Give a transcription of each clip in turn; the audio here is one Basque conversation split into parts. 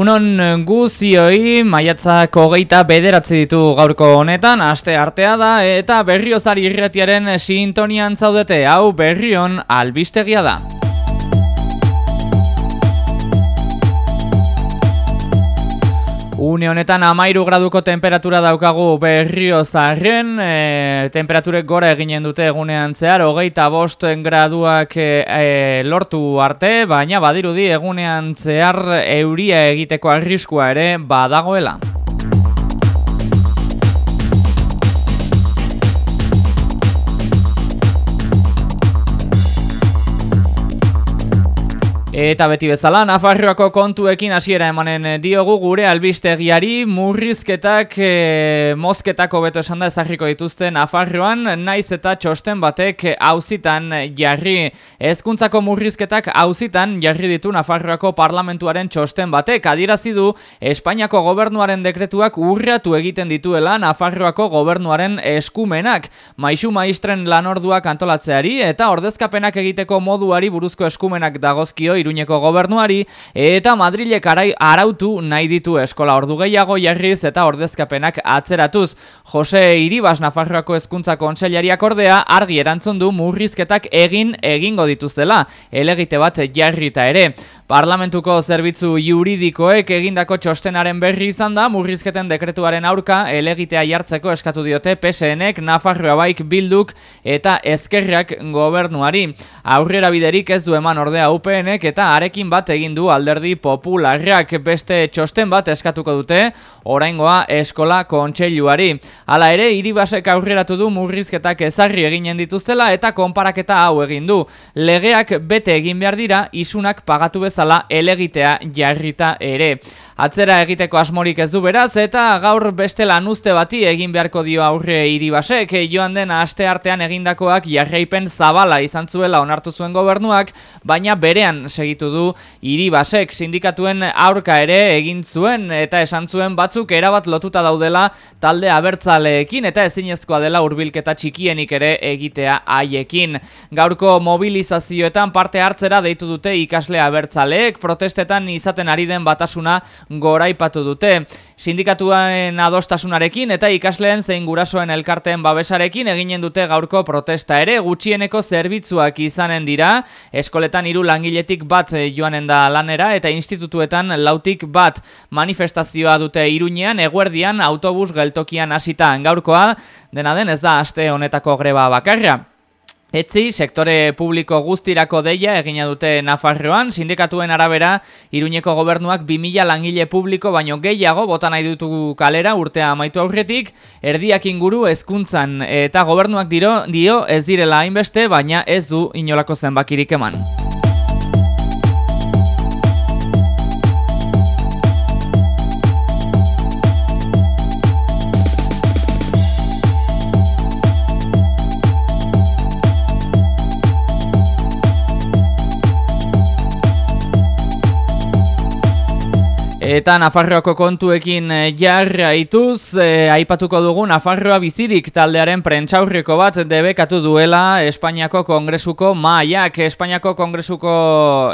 Egunon guzioi, maiatzak hogeita bederatzi ditu gaurko honetan, aste artea da, eta berriozari irretiaren sintonian zaudete, hau berrion albistegia da. Une honetan amairu graduko temperatura daukagu berrio zarren, e, temperaturek gora eginen dute egunean zehar, hogeita bosten graduak e, e, lortu arte, baina badirudi egunean zehar euria egiteko arriskua ere badagoela. Eta beti bezala, Nafarroako kontuekin hasiera emanen diogu gure albistegiari murrizketak, e, mozketako beto esan da ezagiko dituzte Nafarroan, naiz eta txosten batek hauzitan jarri. Ezkuntzako murrizketak hauzitan jarri ditu Nafarroako parlamentuaren txosten batek. Adierazi du Espainiako gobernuaren dekretuak urratu egiten dituela Nafarroako gobernuaren eskumenak. Maixu maistren lanorduak antolatzeari eta ordezkapenak egiteko moduari buruzko eskumenak dagozkio Iruñeko gobernuari eta Madrilek arautu nahi ditu eskola ordu gehiago jarriz eta ordezkapenak atzeratuz. Jose Iribas Nafarroako hezkuntza kontseilariak ordea argi erantzun du murrizketak egin egingo dituzela, elegite bat jarrita ere. Parlamentuko zerbitzu juridikoek egindako txostenaren berri izan da murrizketen dekretuaren aurka elegitea jartzeko eskatu diote PSNek, Nafarroa baik bilduk eta ezkerrak gobernuari. Aurrera biderik ez du eman ordea UPNek eta arekin bat egin du alderdi popularrak beste txosten bat eskatuko dute oraingoa eskola kontseiluari. Hala ere, iribasek aurreratu du murrizketak ezarri eginen dituztela eta konparaketa hau egin du. Legeak bete egin behar dira, isunak pagatu bezala elegitea jarrita ere. Atzera egiteko asmorik ez du beraz eta gaur beste lanuzte bati egin beharko dio aurre iribasek. Joan den aste artean egindakoak jarraipen zabala izan zuela onartu zuen gobernuak, baina berean segitu du iribasek. Sindikatuen aurka ere egin zuen eta esan zuen batzuk erabat lotuta daudela talde abertzaleekin eta ezinezkoa dela hurbilketa txikienik ere egitea haiekin. Gaurko mobilizazioetan parte hartzera deitu dute ikasle abertzaleek protestetan izaten ari den batasuna goraipatu dute. Sindikatuaren adostasunarekin eta ikasleen zein gurasoen elkarteen babesarekin eginen dute gaurko protesta ere gutxieneko zerbitzuak izanen dira. Eskoletan hiru langiletik bat joanen da lanera eta institutuetan lautik bat manifestazioa dute iruñean eguerdian autobus geltokian hasita gaurkoa dena den ez da aste honetako greba bakarra. Etzi, sektore publiko guztirako deia egina dute Nafarroan, sindikatuen arabera, Iruñeko gobernuak 2000 langile publiko baino gehiago bota nahi dutugu kalera urtea amaitu aurretik, erdiak inguru ezkuntzan eta gobernuak diro, dio ez direla hainbeste, baina ez du inolako zenbakirik eman. Eta Nafarroako kontuekin eh, jarraituz, e, aipatuko dugu Nafarroa bizirik taldearen prentxaurreko bat debekatu duela Espainiako Kongresuko maiak. Espainiako Kongresuko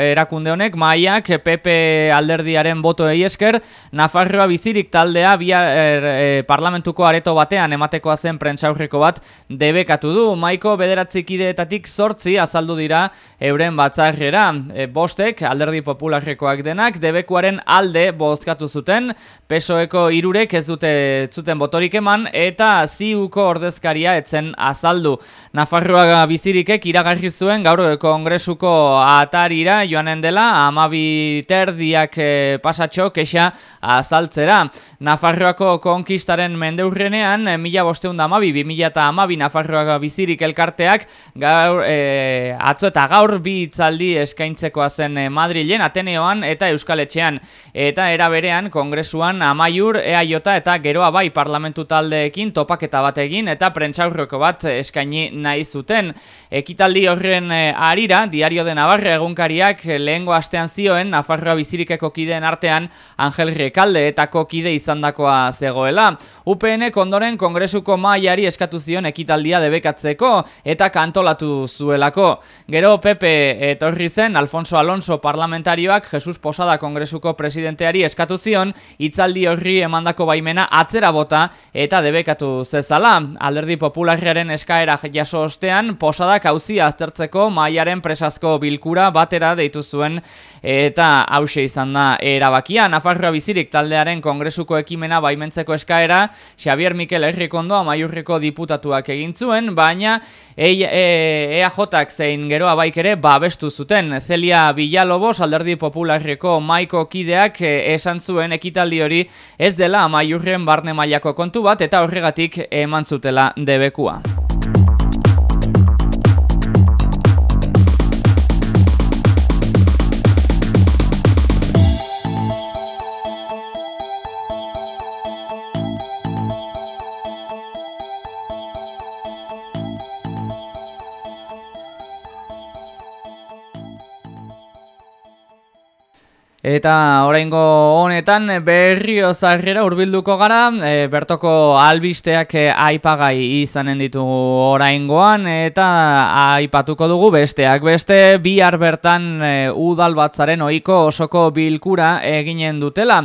erakunde honek maiak PP alderdiaren boto esker Nafarroa bizirik taldea bia, e, parlamentuko areto batean ematekoa zen prentxaurreko bat debekatu du. Maiko bederatzikideetatik sortzi azaldu dira euren batzarrera. E, bostek alderdi popularrekoak denak debekuaren alde bozkatu zuten, pesoeko irurek ez dute zuten botorik eman, eta ziuko ordezkaria etzen azaldu. Nafarroa bizirikek iragarri zuen gaur kongresuko atarira joanen dela, amabi terdiak eh, pasatxo kexa azaltzera. Nafarroako konkistaren mendeurrenean, mila bosteun da amabi, bi mila eta amabi Nafarroa bizirik elkarteak, gaur, e, atzo eta gaur bi itzaldi eskaintzekoa zen eh, Madrilen, Ateneoan eta Euskal Etxean. Eta era berean kongresuan amaiur EAJ eta geroa bai parlamentu taldeekin topaketa bat egin eta prentsaurroko bat eskaini nahi zuten. Ekitaldi horren eh, arira, diario de Navarra egunkariak lehengo astean zioen Nafarroa bizirikeko kideen artean Angel Rekalde eta kide izandakoa zegoela. UPN ondoren kongresuko maiari eskatu zion ekitaldia debekatzeko eta kantolatu zuelako. Gero Pepe etorri zen Alfonso Alonso parlamentarioak Jesus Posada kongresuko presidenteari Eskatu zion hitzaldi horri emandako baimena atzera bota eta debekatu zezala. Alderdi Popularraren eskaera jaso ostean posadak auzia aztertzeko maiaren presazko bilkura batera deitu zuen eta hause izan da erabakia. Nafarroa bizirik taldearen kongresuko ekimena baimentzeko eskaera Xavier Mikel Herrikondo amaiurreko diputatuak egin zuen, baina EAJak e zein geroa baik ere babestu zuten. Celia Villalobos alderdi popularreko maiko kideak e, esan zuen ekitaldi hori ez dela amaiurren barne mailako kontu bat eta horregatik eman zutela debekua. Eta oraingo honetan berrio zarrera hurbilduko gara, e, bertoko albisteak e, aipagai izanen ditugu oraingoan eta aipatuko dugu besteak. Beste bihar bertan e, udal batzaren ohiko osoko bilkura eginen dutela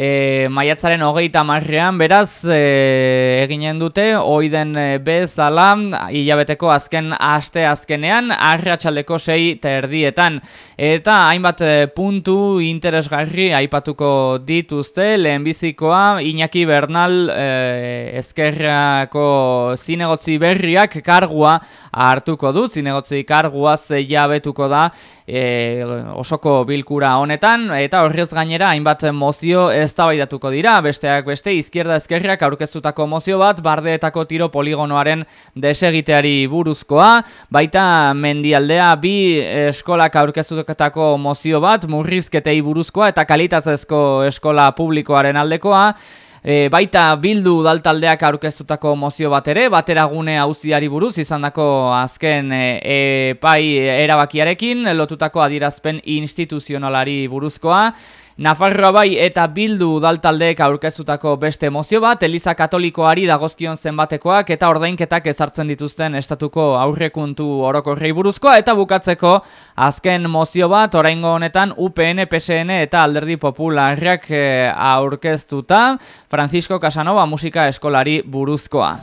e, maiatzaren hogeita marrean, beraz, e, eginen dute, oiden e, bezala, hilabeteko azken aste azkenean, arratsaldeko sei terdietan. Eta hainbat e, puntu interesgarri aipatuko dituzte, lehenbizikoa, Iñaki Bernal e, ezkerrako zinegotzi berriak kargua hartuko du, zinegotzi kargua jabetuko da e, osoko bilkura honetan, eta horrez gainera hainbat mozio eztabaidatuko dira, besteak beste izquierda ezkerriak aurkeztutako mozio bat bardeetako tiro poligonoaren desegiteari buruzkoa, baita mendialdea bi eskolak aurkeztutako mozio bat murrizketei buruzkoa eta kalitatzezko eskola publikoaren aldekoa, E, baita bildu daltaldeak aurkeztutako mozio bat ere, bateragune auziari buruz izandako azken e, e, pai erabakiarekin, lotutako adirazpen instituzionalari buruzkoa, Nafarroa bai eta bildu udaltaldeek aurkezutako beste mozio bat, Eliza Katolikoari dagozkion zenbatekoak eta ordainketak ezartzen dituzten estatuko aurrekuntu orokorrei buruzkoa eta bukatzeko azken mozio bat, oraingo honetan UPN, PSN eta Alderdi Popularrak eh, aurkeztuta, Francisco Casanova musika eskolari buruzkoa.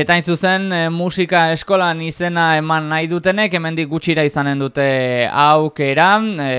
Eta hain zuzen, e, musika eskolan izena eman nahi dutenek, hemendik gutxira izanen dute aukera, e,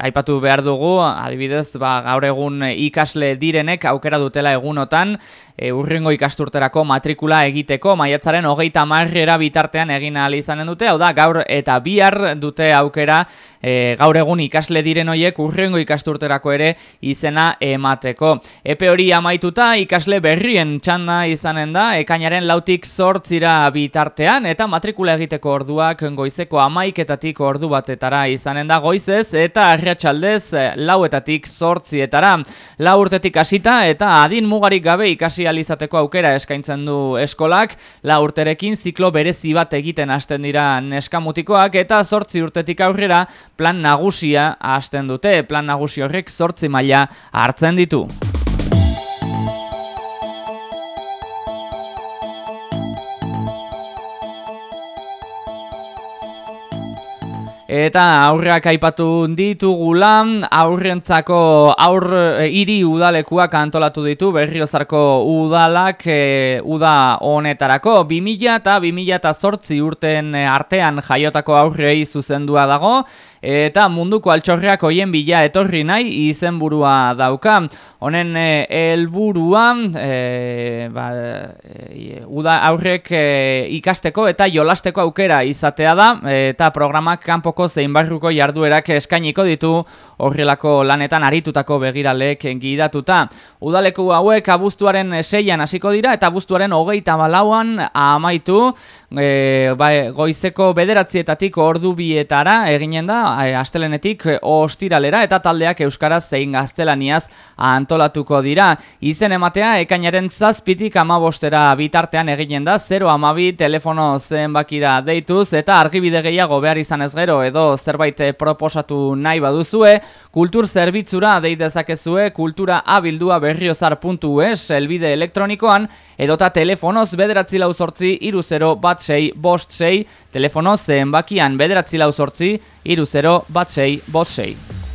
aipatu behar dugu, adibidez, ba, gaur egun ikasle direnek aukera dutela egunotan, e, urrengo ikasturterako matrikula egiteko, maiatzaren hogeita marrera bitartean egin ahal izanen dute, hau da, gaur eta bihar dute aukera, e, gaur egun ikasle diren hoiek urrengo ikasturterako ere izena emateko. Epe hori amaituta ikasle berrien txanda izanen da, ekainaren lautik zortzira bitartean, eta matrikula egiteko orduak goizeko amaiketatik ordu batetara izanen da goizez, eta arratsaldez lauetatik zortzietara. Lau urtetik hasita eta adin mugarik gabe ikasi alizateko aukera eskaintzen du eskolak, la urterekin ziklo berezi bat egiten hasten dira neskamutikoak, eta zortzi urtetik aurrera plan nagusia hasten dute, plan nagusi horrek zortzi maila hartzen ditu. Eta aurreak aipatu ditugula, aurrentzako aur e, hiri udalekuak antolatu ditu berriozarko udalak e, uda honetarako. 2000 eta 2000 eta zortzi urten artean jaiotako aurrei zuzendua dago, eta munduko altxorreak hoien bila etorri nahi izenburua dauka. Honen helburua e, ba, e, uda aurrek e, ikasteko eta jolasteko aukera izatea da eta programak kanpoko zein barruko jarduerak eskainiko ditu horrelako lanetan aritutako begiralek gidatuta. Udaleku hauek abuztuaren seian hasiko dira eta abuztuaren hogeita balauan amaitu e, ba, goizeko bederatzietatik ordu bietara eginen da, e, astelenetik ostiralera eta taldeak Euskaraz zein gaztelaniaz antolatuko dira. Izen ematea, ekainaren zazpitik amabostera bitartean eginen da, 0 amabi telefono zenbakira deituz eta argibide gehiago behar izan ez gero edo zerbait proposatu nahi baduzue, kultur zerbitzura deidezakezue kultura abildua berriozar.es elbide elektronikoan edota telefonoz bederatzi lau sortzi iru zero bat sei bost sei, telefonoz zenbakian bederatzi lau sortzi iru zero bost.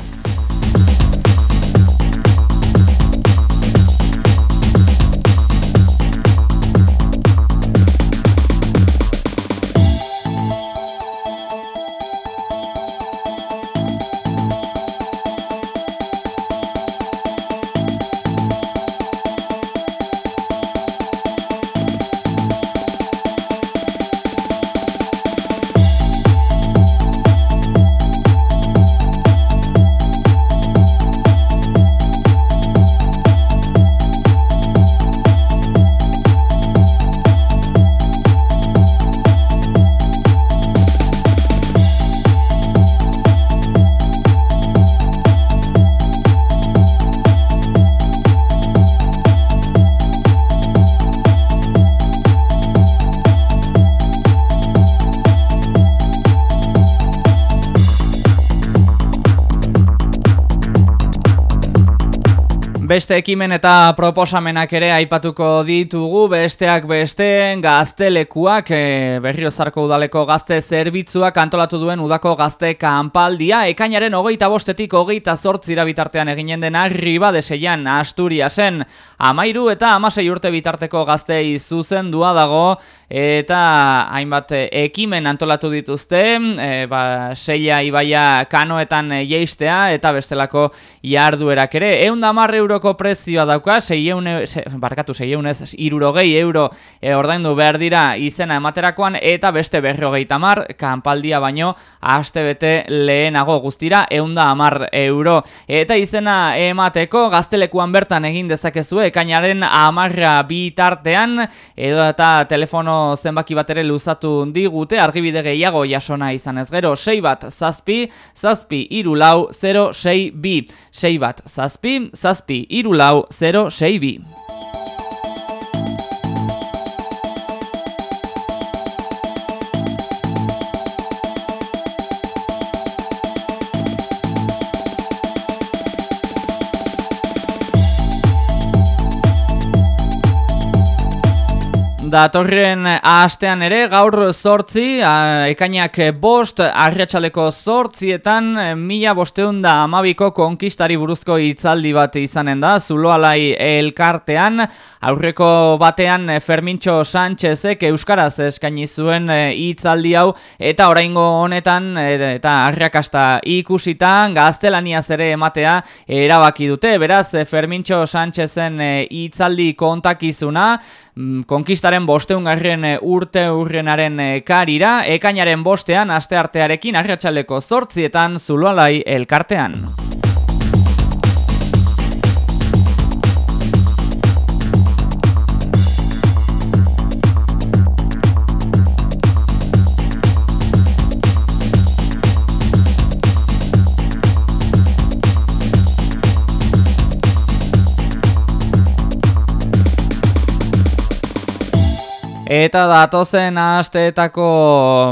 Beste ekimen eta proposamenak ere aipatuko ditugu, besteak beste gaztelekuak, e, berriozarko udaleko gazte zerbitzuak antolatu duen udako gazte kanpaldia, ekainaren hogeita bostetik hogeita zortzira bitartean eginen dena riba deseian Asturiasen, amairu eta amasei urte bitarteko gazte izuzen dua dago, eta hainbat ekimen antolatu dituzte, e, ba, seia ibaia kanoetan jeistea eta bestelako jarduerak ere, egun euro euroko prezioa dauka, 6 se, barkatu 6 ez, irurogei euro e, ordaindu behar dira izena ematerakoan, eta beste berrogei tamar, kanpaldia baino, aste bete lehenago guztira, eunda amar euro. Eta izena emateko, gaztelekuan bertan egin dezakezu, ekainaren amarra bitartean, edo eta telefono zenbaki bat ere luzatu digute, argibide gehiago jasona izan ez gero, 6 bat zazpi, zazpi irulau 0 6 bi, 6 bat zazpi, zazpi irulau 06 bi. Datorren astean ere gaur zortzi, ekainak bost, arriatxaleko zortzietan, mila bosteun da amabiko konkistari buruzko hitzaldi bat izanen da, zuloalai elkartean, aurreko batean Fermintxo Sánchezek Euskaraz eskaini zuen hitzaldi hau, eta oraingo honetan, eta arriakasta ikusita, gaztelaniaz ere ematea erabaki dute, beraz Fermintxo Sánchezen hitzaldi kontakizuna, Mm, konkistaren bosteungarren eh, urte urrenaren eh, karira, ekainaren bostean asteartearekin arratsaleko zortzietan zuloalai elkartean. Eta datozen asteetako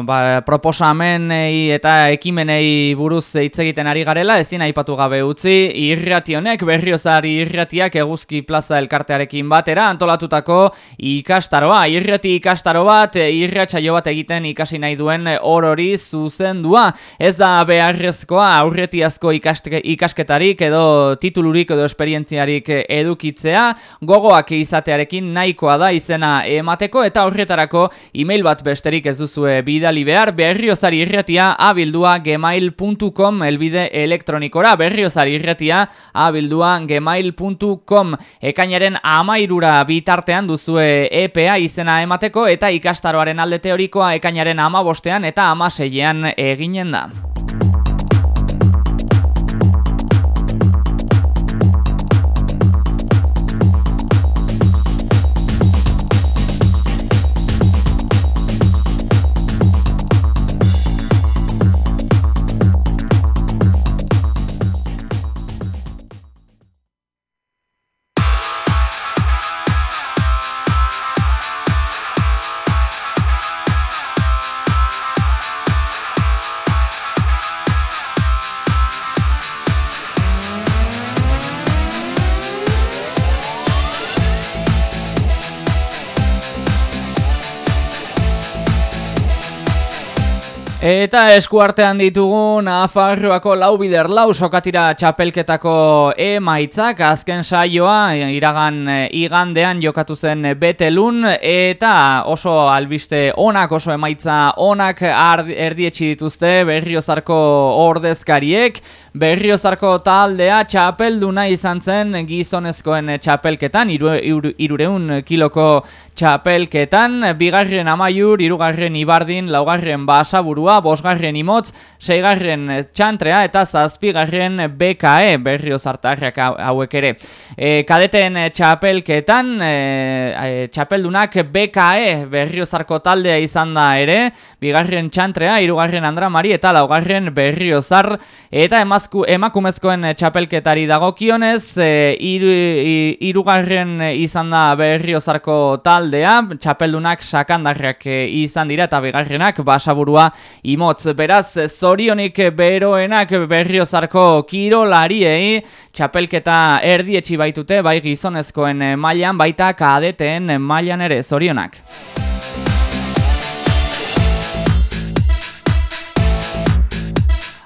ba, proposamenei eta ekimenei buruz hitz egiten ari garela, ezin aipatu gabe utzi, irrati honek berriozari irratiak eguzki plaza elkartearekin batera antolatutako ikastaroa. Irrati ikastaro bat, irratsaio bat egiten ikasi nahi duen orori zuzendua. Ez da beharrezkoa aurretiazko ikasketarik edo titulurik edo esperientziarik edukitzea, gogoak izatearekin nahikoa da izena emateko eta horretarako email bat besterik ez duzue bidali behar berriozari irretia abildua gmail.com elbide elektronikora berriozari irretia abildua gmail.com ekainaren amairura bitartean duzue EPA izena emateko eta ikastaroaren alde teorikoa ekainaren amabostean eta amaseian eginen da. Eta eskuartean ditugu Nafarroako lau bider lau sokatira txapelketako emaitzak azken saioa iragan eh, igandean jokatu zen betelun eta oso albiste onak oso emaitza onak erdietxi dituzte berriozarko ordezkariek. Berriozarko taldea txapelduna izan zen gizonezkoen txapelketan irureun kiloko txapelketan. Bigarren amaiur, irugarren ibardin, laugarren basaburu burua, bosgarren imotz, seigarren txantrea eta zazpigarren BKE berrio zartarriak hauek ere. E, kadeten txapelketan, e, txapeldunak BKE berrio zarko taldea izan da ere, bigarren txantrea, irugarren andramari eta laugarren berrio zar, eta emazku, emakumezkoen txapelketari dagokionez, e, iru, irugarren izan da berrio zarko taldea, txapeldunak sakandarrak izan dira eta bigarrenak basaburua imotz. Beraz, zorionik beroenak berriozarko kirolariei txapelketa erdietxi baitute, bai gizonezkoen mailan baita kadeteen mailan ere zorionak.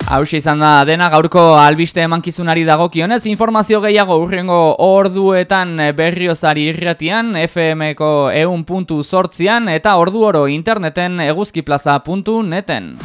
Hau izan da dena gaurko albiste emankizunari dagokionez informazio gehiago urrengo orduetan berriozari irratian FMko eun puntu sortzian eta ordu oro interneten eguzkiplaza.neten.